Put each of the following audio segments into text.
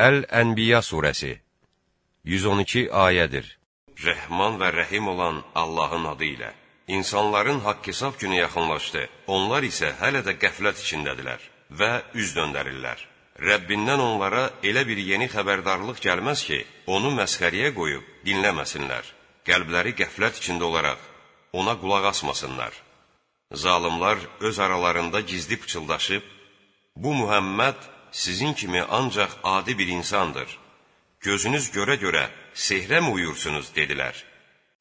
Əl-Ənbiya surəsi 112 ayədir. Rəhman və rəhim olan Allahın adı ilə. İnsanların haqq-hesab günü yaxınlaşdı. Onlar isə hələ də qəflət içindədirlər və üz döndərirlər. Rəbbindən onlara elə bir yeni xəbərdarlıq gəlməz ki, onu məsxəriyə qoyub dinləməsinlər. Qəlbləri qəflət içində olaraq ona qulaq asmasınlar. Zalimlar öz aralarında gizli pıçıldaşıb, bu Muhammed sizin kimi ancaq adi bir insandır. Gözünüz görə-görə sehrə mi uyursunuz, dedilər.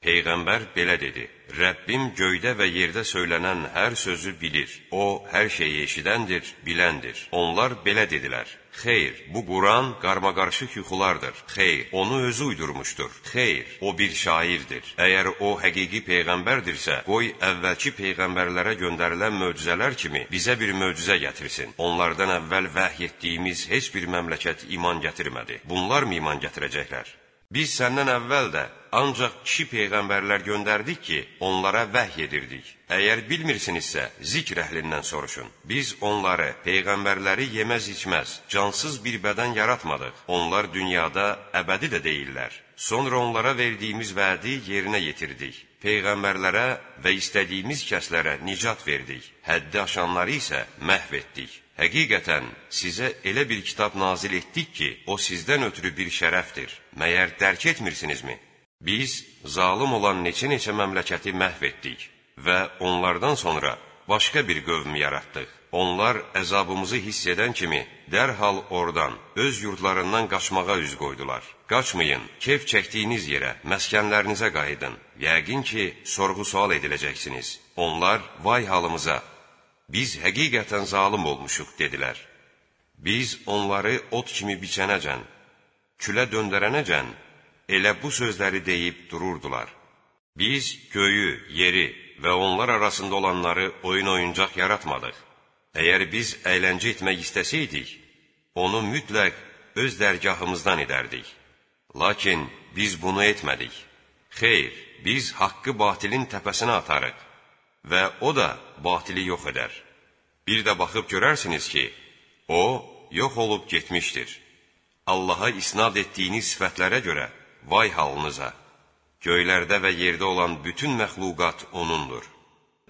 Peyğəmbər belə dedi, Rəbbim göydə və yerdə söylənən hər sözü bilir. O, hər şeyi eşidəndir, biləndir. Onlar belə dedilər. Xeyr, bu Quran qarmaqarışıq yuxulardır. Xeyr, onu özü uydurmuşdur. Xeyr, o bir şairdir. Əgər o həqiqi peyğəmbərdirsə, qoy əvvəlki peyğəmbərlərə göndərilən möcüzələr kimi bizə bir möcüzə gətirsin. Onlardan əvvəl vəhy etdiyimiz heç bir məmləkət iman gətirmədi. Bunlar mı iman gətirəcəklər? Biz səndən əvvəl də ancaq kişi peyğəmbərlər göndərdik ki, onlara vəhy edirdik. Əgər bilmirsinizsə, zikr əhlindən soruşun. Biz onları, peyğəmbərləri yeməz-içməz, cansız bir bədən yaratmadıq. Onlar dünyada əbədi də deyirlər. Sonra onlara verdiyimiz vədi yerinə yetirdik. Peyğəmbərlərə və istədiyimiz kəslərə nicat verdik. Həddi aşanları isə məhv etdik. Həqiqətən, sizə elə bir kitab nazil etdik ki, o sizdən ötürü bir şərəfdir. Məyər dərk etmirsinizmi? Biz zalım olan neçə-neçə məmləkəti məhv etdik və onlardan sonra başqa bir qövm yaratdıq. Onlar əzabımızı hiss edən kimi dərhal oradan, öz yurdlarından qaçmağa üz qoydular. Qaçmayın, kef çəkdiyiniz yerə, məskənlərinizə qayıdın. Yəqin ki, sorğu-sual ediləcəksiniz. Onlar, vay halımıza, biz həqiqətən zalım olmuşuq, dedilər. Biz onları ot kimi biçənəcən, külə döndərənəcən, elə bu sözləri deyib dururdular. Biz göyü, yeri və onlar arasında olanları oyun oyuncaq yaratmadıq. Əgər biz əyləncə etmək istəsəydik, onu mütləq öz dərgahımızdan edərdik. Lakin biz bunu etmədik. Xeyr, biz haqqı batilin təpəsinə atarıq və o da batili yox edər. Bir də baxıb görərsiniz ki, o, yox olub getmişdir. Allaha isnad etdiyiniz sifətlərə görə, vay halınıza! Göylərdə və yerdə olan bütün məxluqat O'nundur.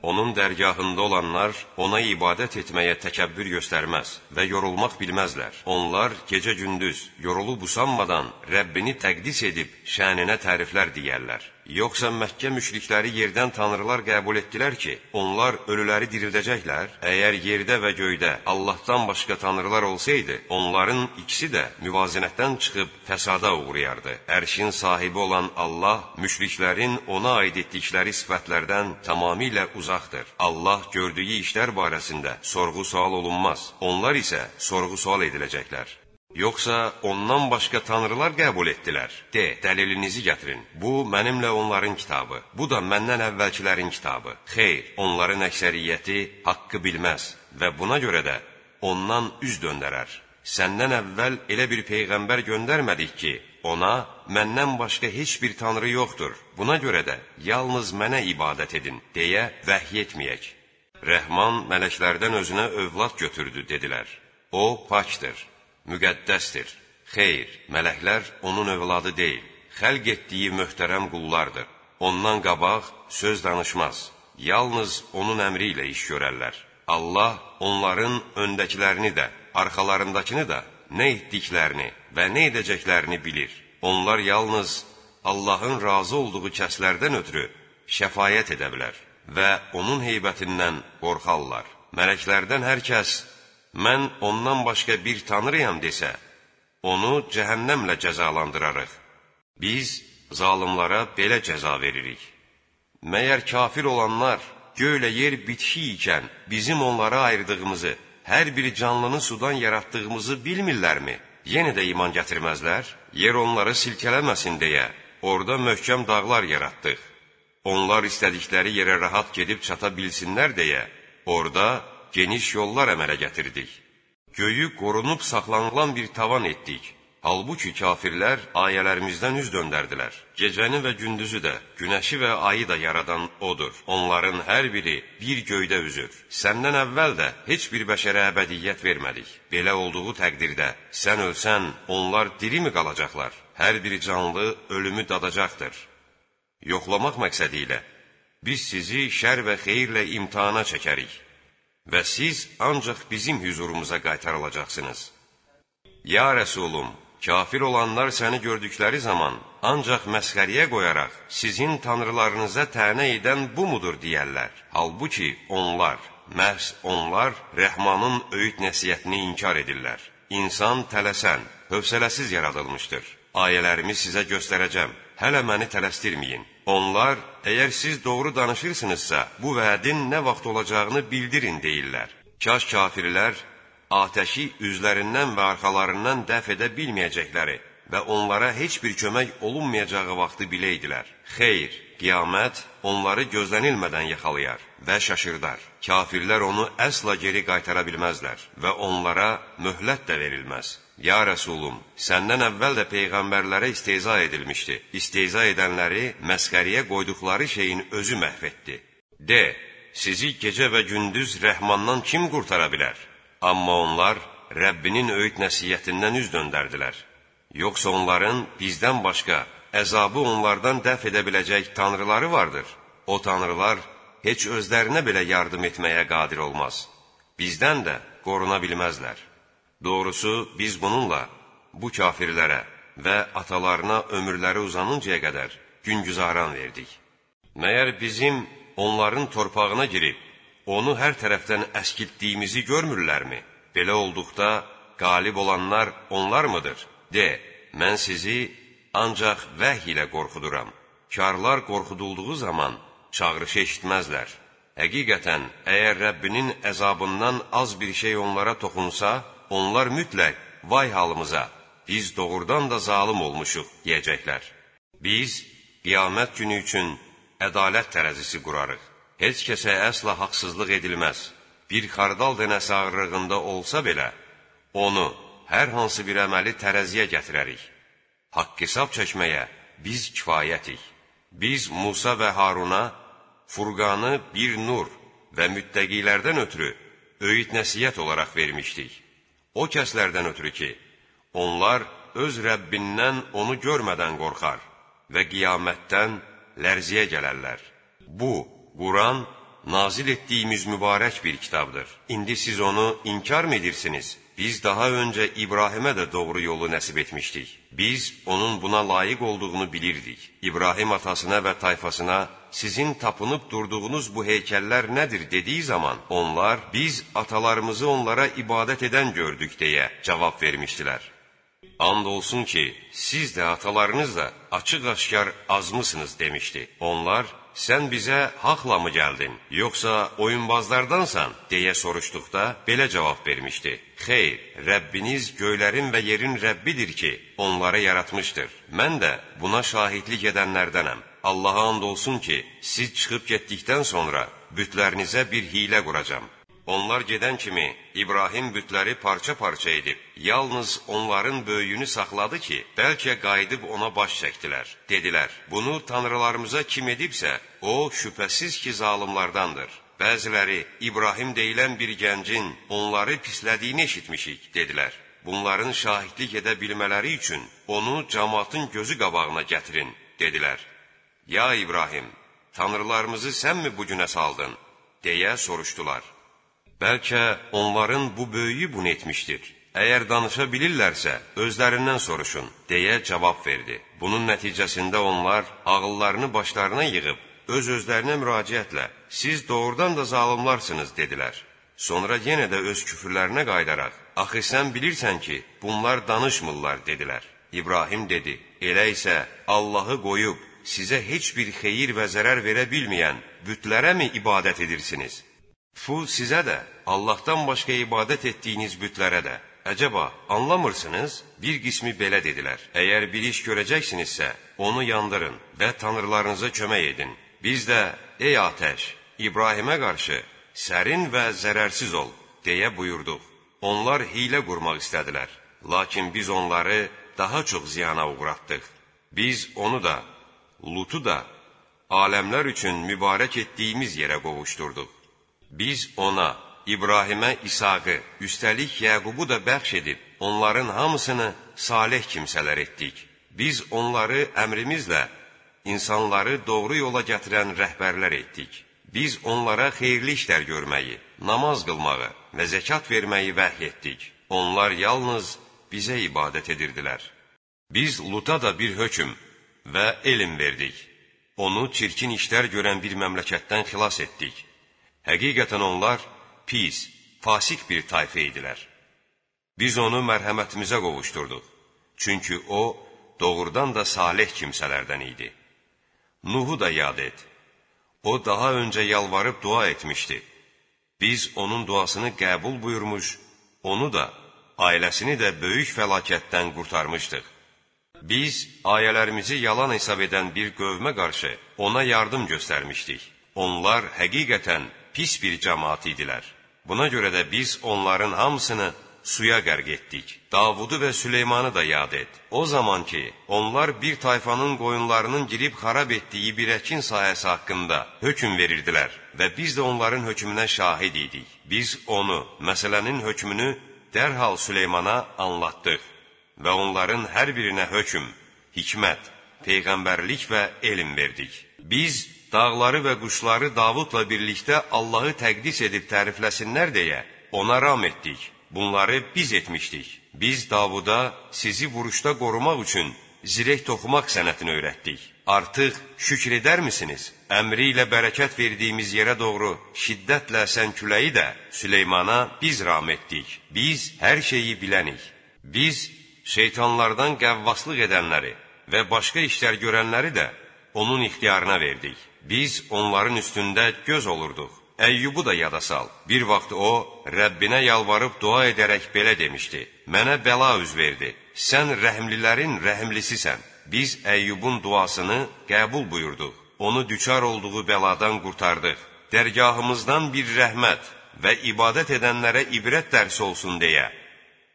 Onun dərgahında olanlar ona ibadət etməyə təkəbbür göstərməz və yorulmaq bilməzlər. Onlar gecə-gündüz yorulub usanmadan Rəbbini təqdis edib şəninə təriflər deyərlər. Yoxsa Məkkə müşrikləri yerdən tanrılar qəbul etdilər ki, onlar ölüləri dirildəcəklər? Əgər yerdə və göydə Allahdan başqa tanrılar olsaydı, onların ikisi də müvazinətdən çıxıb fəsada uğrayardı. Ərşin sahibi olan Allah müşriklərin ona aid etdikləri sifətlərdən tamamilə uzaqdır. Allah gördüyü işlər barəsində sorğu-sual olunmaz. Onlar isə sorğu-sual ediləcəklər. Yoxsa ondan başqa tanrılar qəbul etdilər? De, dəlilinizi gətirin. Bu, mənimlə onların kitabı. Bu da məndən əvvəlkilərin kitabı. Xeyr, onların əksəriyyəti haqqı bilməz və buna görə də ondan üz döndərər. Səndən əvvəl elə bir peyğəmbər göndərmədik ki, ona məndən başqa heç bir tanrı yoxdur. Buna görə də yalnız mənə ibadət edin, deyə vəhiy etməyək. Rəhman mələklərdən özünə övlad götürdü, dedilər. O, pakdır müqəddəsdir. Xeyr, mələklər onun övladı deyil, xəlq etdiyi möhtərəm qullardır. Ondan qabaq söz danışmaz, yalnız onun əmri ilə iş görərlər. Allah onların öndəkilərini də, arxalarındakını da, nə etdiklərini və nə edəcəklərini bilir. Onlar yalnız Allahın razı olduğu kəslərdən ötürü şəfayət edə bilər və onun heybətindən qorxarlar. Mələklərdən hər kəs mən ondan başqa bir tanrıyam desə, onu cəhənnəmlə cəzalandırarıq. Biz zalımlara belə cəza veririk. Məyər kafir olanlar göylə yer bitişi ikən bizim onlara ayırdığımızı, hər bir canlını sudan yaratdığımızı bilmirlərmi? Yenə də iman gətirməzlər, yer onları silkələməsin deyə, orada möhkəm dağlar yaratdıq. Onlar istədikləri yerə rahat gedib çata bilsinlər deyə, orada geniş yollar əmələ gətirdik. Göyü qorunub saxlanılan bir tavan etdik. Halbuki kafirlər ayələrimizdən üz döndərdilər. Gecəni və gündüzü də, günəşi və ayı da yaradan odur. Onların hər biri bir göydə üzür. Səndən əvvəl də heç bir bəşərə əbədiyyət vermədik. Belə olduğu təqdirdə sən ölsən, onlar diri mi qalacaqlar? Hər bir canlı ölümü dadacaqdır. Yoxlamaq məqsədi ilə biz sizi şər və xeyirlə imtihana çəkərik və siz ancaq bizim hüzurumuza qaytarılacaqsınız. Ya Rəsulum, Kafir olanlar səni gördükləri zaman ancaq məsxəriyə qoyaraq sizin tanrılarınıza tənə edən bu mudur deyərlər. Halbuki onlar, məhz onlar Rəhmanın öyüd nəsiyyətini inkar edirlər. İnsan tələsən, hövsələsiz yaradılmışdır. Ayələrimi sizə göstərəcəm. Hələ məni tələsdirməyin. Onlar, əgər siz doğru danışırsınızsa, bu vədin nə vaxt olacağını bildirin deyirlər. Kaş kafirlər atəşi üzlərindən və arxalarından dəf edə bilməyəcəkləri və onlara heç bir kömək olunmayacağı vaxtı biləydilər. Xeyr, qiyamət onları gözlənilmədən yaxalayar və şaşırdar. Kafirlər onu əsla geri qaytara bilməzlər və onlara möhlət də verilməz. Ya Rəsulum, səndən əvvəl də peyğəmbərlərə isteza edilmişdi. İsteza edənləri məsxəriyə qoyduqları şeyin özü məhv etdi. De, sizi gecə və gündüz Rəhmandan kim qurtara bilər? Amma onlar Rəbbinin öyüd nəsiyyətindən üz döndərdilər. Yoxsa onların bizdən başqa əzabı onlardan dəf edə biləcək tanrıları vardır. O tanrılar heç özlərinə belə yardım etməyə qadir olmaz. Bizdən də qoruna bilməzlər. Doğrusu biz bununla bu kafirlərə və atalarına ömürləri uzanıncaya qədər gün güzaran verdik. Məyər bizim onların torpağına girib onu hər tərəfdən əskiltdiyimizi görmürlərmi? Belə olduqda qalib olanlar onlar mıdır? De, mən sizi ancaq vəhy ilə qorxuduram. Karlar qorxudulduğu zaman çağrışı eşitməzlər. Həqiqətən, əgər Rəbbinin əzabından az bir şey onlara toxunsa, onlar mütləq vay halımıza, biz doğrudan da zalım olmuşuq, deyəcəklər. Biz qiyamət günü üçün ədalət tərəzisi qurarıq. Heç kəsə əsla haqsızlıq edilməz. Bir xardal dənəsi ağırlığında olsa belə, onu, hər hansı bir əməli tərəziyə gətirərik. Haqq hesab çəkməyə biz kifayətik. Biz Musa və Haruna Furqanı bir nur və müttəqilərdən ötürü öyüd nəsiyyət olaraq vermişdik. O kəslərdən ötürü ki, onlar öz Rəbbindən onu görmədən qorxar və qiyamətdən lərziyə gələrlər. Bu, Quran nazil etdiyimiz mübarək bir kitabdır. İndi siz onu inkar mı edirsiniz? Biz daha öncə İbrahimə də doğru yolu nəsib etmişdik. Biz onun buna layiq olduğunu bilirdik. İbrahim atasına və tayfasına sizin tapınıb durduğunuz bu heykəllər nədir dediyi zaman onlar biz atalarımızı onlara ibadət edən gördük deyə cavab vermişdilər. And olsun ki, siz də atalarınız da açıq-aşkar azmısınız demişdi. Onlar sən bizə haqla mı gəldin, yoxsa oyunbazlardansan, deyə soruşduqda belə cavab vermişdi. Xeyr, Rəbbiniz göylərin və yerin Rəbbidir ki, onları yaratmışdır. Mən də buna şahidlik edənlərdənəm. Allaha and olsun ki, siz çıxıb getdikdən sonra bütlərinizə bir hilə quracam. Onlar gedən kimi İbrahim bütləri parça-parça edib, yalnız onların böyüyünü saxladı ki, bəlkə qayıdıb ona baş çəkdilər. Dedilər, bunu tanrılarımıza kim edibsə, o şübhəsiz ki, zalimlardandır. Bəziləri İbrahim deyilən bir gəncin onları pislədiyini eşitmişik, dedilər. Bunların şahidlik edə bilmələri üçün onu cəmatın gözü qabağına gətirin, dedilər. Ya İbrahim, tanrılarımızı sənmi bu günə saldın? deyə soruşdular. Bəlkə onların bu böyüyü bunu etmişdir. Əgər danışa bilirlərsə, özlərindən soruşun, deyə cavab verdi. Bunun nəticəsində onlar ağıllarını başlarına yığıb, öz-özlərinə müraciətlə, siz doğrudan da zalimlarsınız, dedilər. Sonra yenə də öz küfürlərinə qaydaraq, axı sən bilirsən ki, bunlar danışmırlar, dedilər. İbrahim dedi, elə isə Allahı qoyub, sizə heç bir xeyir və zərər verə bilməyən bütlərə mi ibadət edirsiniz?' Fu sizə də, Allahdan başqa ibadət etdiyiniz bütlərə də. Əcəba, anlamırsınız? Bir qismi belə dedilər. Əgər bir iş görəcəksinizsə, onu yandırın və tanrılarınıza kömək edin. Biz də, ey atəş, İbrahimə qarşı sərin və zərərsiz ol, deyə buyurduq. Onlar hilə qurmaq istədilər. Lakin biz onları daha çox ziyana uğratdıq. Biz onu da, Lutu da aləmlər üçün mübarək etdiyimiz yerə qovuşdurduq. Biz ona, İbrahimə İsaqı, üstəlik Yəqubu da bəxş edib, onların hamısını salih kimsələr etdik. Biz onları əmrimizlə insanları doğru yola gətirən rəhbərlər etdik. Biz onlara xeyirli işlər görməyi, namaz qılmağı və zəkat verməyi vəhy etdik. Onlar yalnız bizə ibadət edirdilər. Biz Luta da bir hökm və elm verdik. Onu çirkin işlər görən bir məmləkətdən xilas etdik. Həqiqətən onlar pis, fasik bir tayfə idilər. Biz onu mərhəmətimizə qovuşdurduq. Çünki o, doğrudan da salih kimsələrdən idi. Nuhu da yad et. O, daha öncə yalvarıb dua etmişdi. Biz onun duasını qəbul buyurmuş, onu da, ailəsini də böyük fəlakətdən qurtarmışdıq. Biz ayələrimizi yalan hesab edən bir qövmə qarşı ona yardım göstərmişdik. Onlar həqiqətən pis bir cəmaat idilər. Buna görə də biz onların hamısını suya qərq etdik. Davudu və Süleymanı da yad et. O zaman ki, onlar bir tayfanın qoyunlarının girib xarab etdiyi bir əkin sahəsi haqqında hökm verirdilər və biz də onların hökmünə şahid idik. Biz onu, məsələnin hökmünü dərhal Süleymana anlatdıq və onların hər birinə hökm, hikmət, peyğəmbərlik və elm verdik. Biz dağları və quşları Davudla birlikdə Allahı təqdis edib tərifləsinlər deyə ona ram etdik. Bunları biz etmişdik. Biz Davuda sizi vuruşda qorumaq üçün zirək toxumaq sənətini öyrətdik. Artıq şükr edərmisiniz? Əmri ilə bərəkət verdiyimiz yerə doğru şiddətlə əsən küləyi də Süleymana biz ram etdik. Biz hər şeyi bilənik. Biz şeytanlardan qəvvaslıq edənləri və başqa işlər görənləri də onun ixtiyarına verdik. Biz onların üstündə göz olurduq. Əyyubu da yada sal. Bir vaxt o, Rəbbinə yalvarıb dua edərək belə demişdi. Mənə bəla üz verdi. Sən rəhmlilərin rəhmlisisən. Biz Əyyubun duasını qəbul buyurduq. Onu düçar olduğu bəladan qurtardıq. Dərgahımızdan bir rəhmət və ibadət edənlərə ibrət dərsi olsun deyə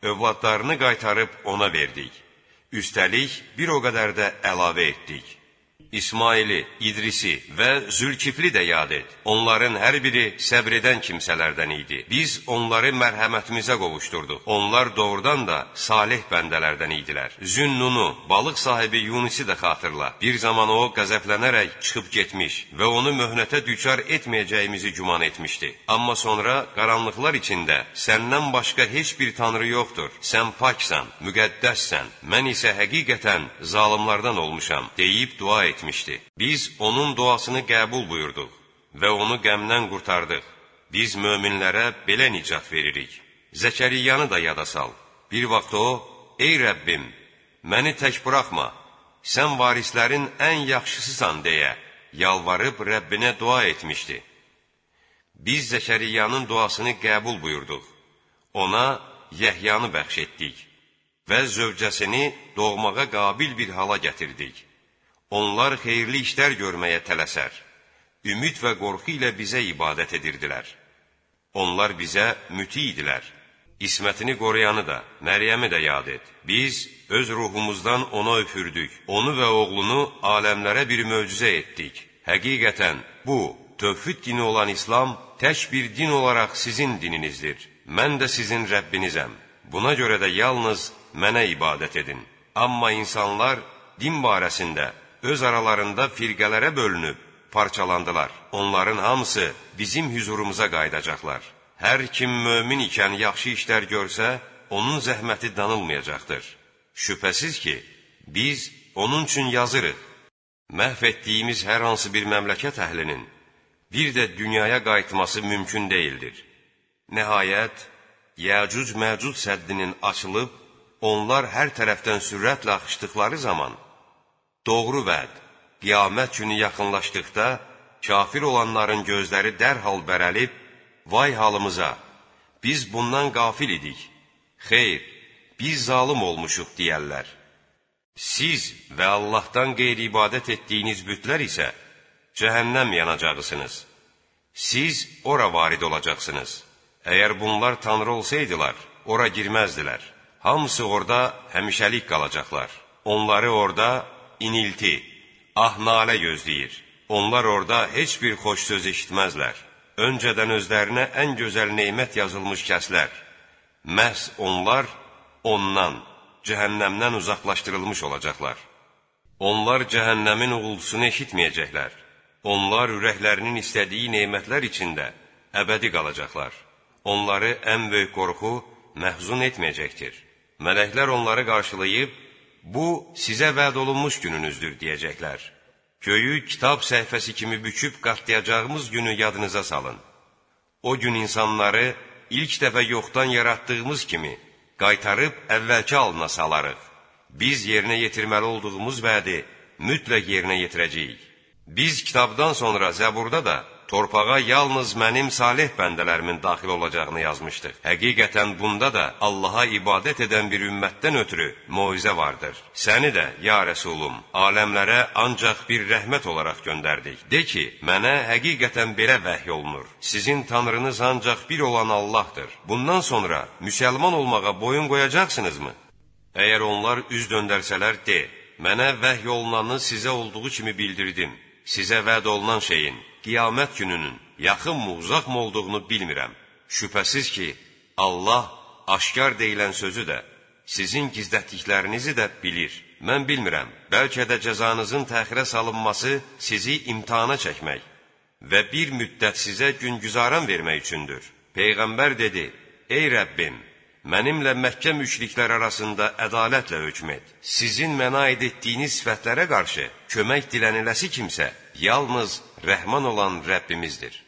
övladlarını qaytarıb ona verdik. Üstəlik, bir o qədər də əlavə etdik. İsmaili, İdrisi və Zülkifli də yad et. Onların hər biri səbr edən kimsələrdən idi. Biz onları mərhəmətimizə qovuşdurduq. Onlar doğrudan da salih bəndələrdən idilər. Zünnunu, balıq sahibi Yunisi də xatırla. Bir zaman o qəzəblənərək çıxıb getmiş və onu möhnətə düçar etməyəcəyimizi güman etmişdi. Amma sonra qaranlıqlar içində səndən başqa heç bir tanrı yoxdur. Sən paksan, müqəddəssən. Mən isə həqiqətən zalimlardan olmuşam deyib dua etmiş etmişdi. Biz onun duasını qəbul buyurduq və onu qəmdən qurtardıq. Biz möminlərə belə nicat veririk. Zəkəriyanı da yada sal. Bir vaxt o, ey Rəbbim, məni tək buraxma, sən varislərin ən yaxşısısan deyə yalvarıb Rəbbinə dua etmişdi. Biz Zəkəriyanın duasını qəbul buyurduq. Ona Yəhyanı bəxş etdik və zövcəsini doğmağa qabil bir hala gətirdik. Onlar xeyirli işlər görməyə tələsər. Ümid və qorxu ilə bizə ibadət edirdilər. Onlar bizə müti idilər. İsmətini qoruyanı da, Məryəmi də yad et. Biz öz ruhumuzdan ona öpürdük. Onu və oğlunu aləmlərə bir möcüzə etdik. Həqiqətən, bu, tövhid dini olan İslam tək bir din olaraq sizin dininizdir. Mən də sizin Rəbbinizəm. Buna görə də yalnız mənə ibadət edin. Amma insanlar din barəsində öz aralarında firqələrə bölünüb parçalandılar. Onların hamısı bizim hüzurumuza qayıdacaqlar. Hər kim mömin ikən yaxşı işlər görsə, onun zəhməti danılmayacaqdır. Şübhəsiz ki, biz onun üçün yazırıq. Məhv etdiyimiz hər hansı bir məmləkət əhlinin bir də dünyaya qayıtması mümkün deyildir. Nəhayət, Yəcuc-Məcuc səddinin açılıb, onlar hər tərəfdən sürətlə axışdıqları zaman, Doğru vəd, qiyamət günü yaxınlaşdıqda, kafir olanların gözləri dərhal bərəlib, vay halımıza, biz bundan qafil idik, xeyr, biz zalım olmuşuq deyərlər. Siz və Allahdan qeyri-ibadət etdiyiniz bütlər isə cəhənnəm yanacaqsınız. Siz ora varid olacaqsınız. Əgər bunlar tanrı olsaydılar, ora girməzdilər. Hamısı orada həmişəlik qalacaqlar. Onları orada inilti, ah-nalə gözləyir. Onlar orada heç bir xoş söz eşitməzlər. Öncədən özlərinə ən gözəl nemət yazılmış kəslər. Məhz onlar ondan, cəhənnəmdən uzaqlaşdırılmış olacaqlar. Onlar cəhənnəmin uğultusunu eşitməyəcəklər. Onlar ürəklərinin istədiyi nemətlər içində əbədi qalacaqlar. Onları ən böyük qorxu məhzun etməyəcəkdir. Mələklər onları qarşılayıb, bu sizə vəd olunmuş gününüzdür, deyəcəklər. Göyü kitab səhifəsi kimi büküb qatlayacağımız günü yadınıza salın. O gün insanları ilk dəfə yoxdan yaratdığımız kimi qaytarıb əvvəlki alına salarıq. Biz yerinə yetirməli olduğumuz vədi mütləq yerinə yetirəcəyik. Biz kitabdan sonra Zəburda da torpağa yalnız mənim salih bəndələrimin daxil olacağını yazmışdıq. Həqiqətən bunda da Allaha ibadət edən bir ümmətdən ötürü moizə vardır. Səni də, ya Rəsulum, aləmlərə ancaq bir rəhmət olaraq göndərdik. De ki, mənə həqiqətən belə vəhy olunur. Sizin tanrınız ancaq bir olan Allahdır. Bundan sonra müsəlman olmağa boyun qoyacaqsınızmı? Əgər onlar üz döndərsələr, de, mənə vəhy olunanı sizə olduğu kimi bildirdim. Sizə vəd olunan şeyin, qiyamət gününün yaxınmı, uzaqmı olduğunu bilmirəm. Şübhəsiz ki, Allah aşkar deyilən sözü də, sizin gizlətdiklərinizi də bilir. Mən bilmirəm, bəlkə də cəzanızın təxirə salınması sizi imtihana çəkmək və bir müddət sizə gün güzaran vermək üçündür. Peyğəmbər dedi, ey Rəbbim, mənimlə Məkkə müşriklər arasında ədalətlə hökm et. Sizin mənə aid etdiyiniz sifətlərə qarşı kömək diləniləsi kimsə, yalnız rəhman olan Rəbbimizdir.